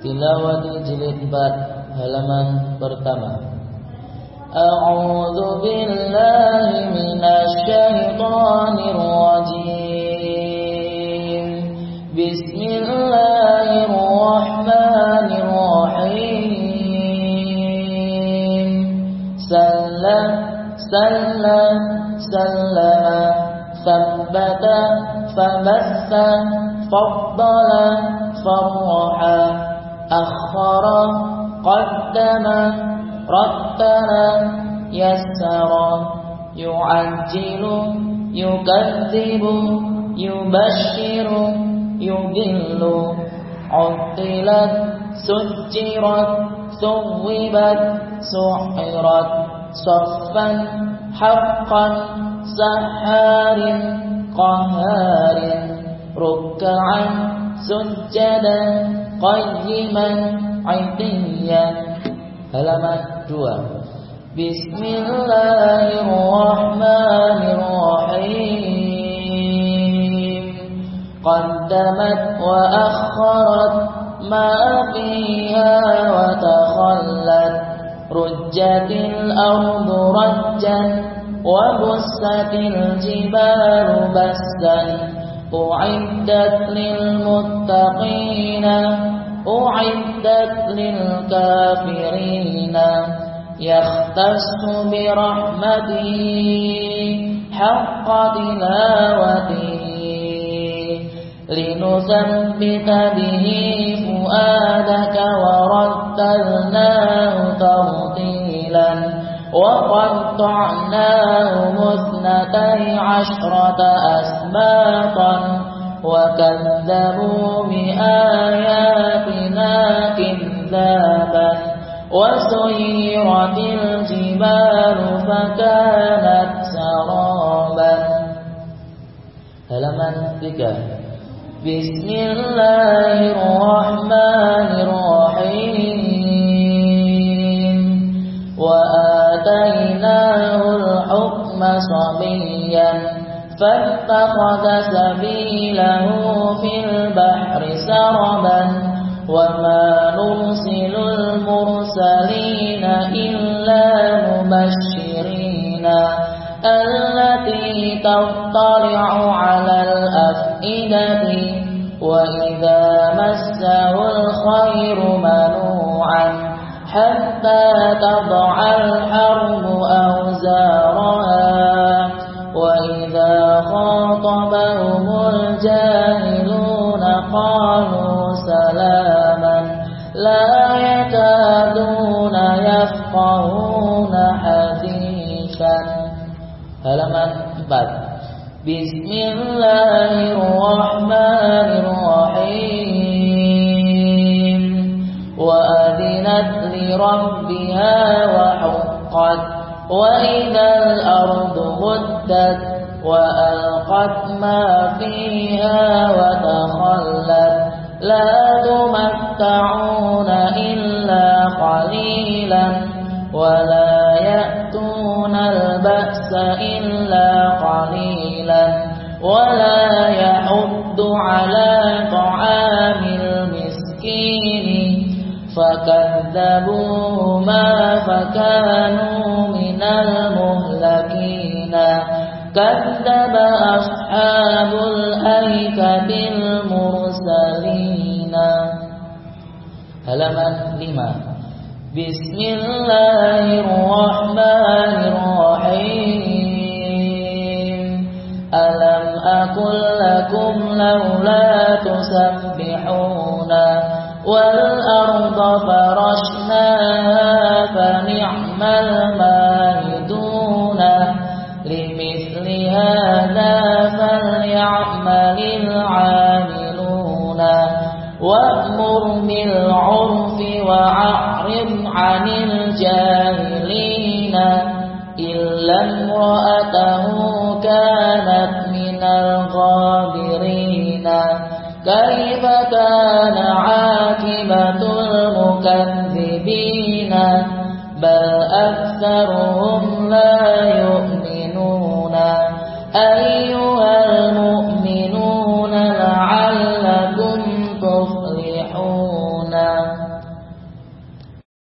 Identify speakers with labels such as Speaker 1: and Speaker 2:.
Speaker 1: Tilawah jilid 4 halaman pertama A'udzu billahi minasy syaithanir rajim Bismillahirrahmanirrahim Sallam sallam sallama thabbata fabatha faddala farraha أخر قدم. رتب يسر يعجل يكذب يبشر يضل عطلت سجرت ثوبت سحرت. صفا حقا سحار قهار ركعا سجدا قيما عتيا halaman 2 Bismillahirrahmanirrahim قدمت وأخرت ما فيها وتخلت. رجت الأرض رجا وبست الجبال بسا. أعدت للمتقين أعدت للكافرين يختص برحمته حق تلاوته لنثبت به فؤادك ورتلناه ترتيلا وقطعناه مثنتي عشرة أسباطا وكذبوا بآياتنا كذابا وسيرت الجبال فكانت سرابا. halaman 3 Bismillahirrahmanirrahim atainahu al-hukma sabiyyan فاتخذ سبيله في البحر سربا وما نرسل المرسلين إلا مبشرين التي تطلع على الأفئدة وإذا مسه الخير منوعا حتى تضع الحرب لا يكادون يفقهون حديثا. Halaman 4 Bismillahirrahmanirrahim. وأذنت لربها وحقت وإذا الأرض مدت وألقت ما فيها وتخلت لا تمتعون إلا قليلا ولا يأتون البأس إلا قليلا ولا يحض على طعام المسكين فكذبوهما فكانوا من المهلكين كذب أصحاب الأيكة halaman 5 Bismillahirrahmanirrahim Alam akul lakum laula tusabbihuna wal arda farashnaha fani'mal mahiduna limithli hadha bil jahilina illa imra'atahu kanat minal ghabirina كيف كان عاقبة المكذبين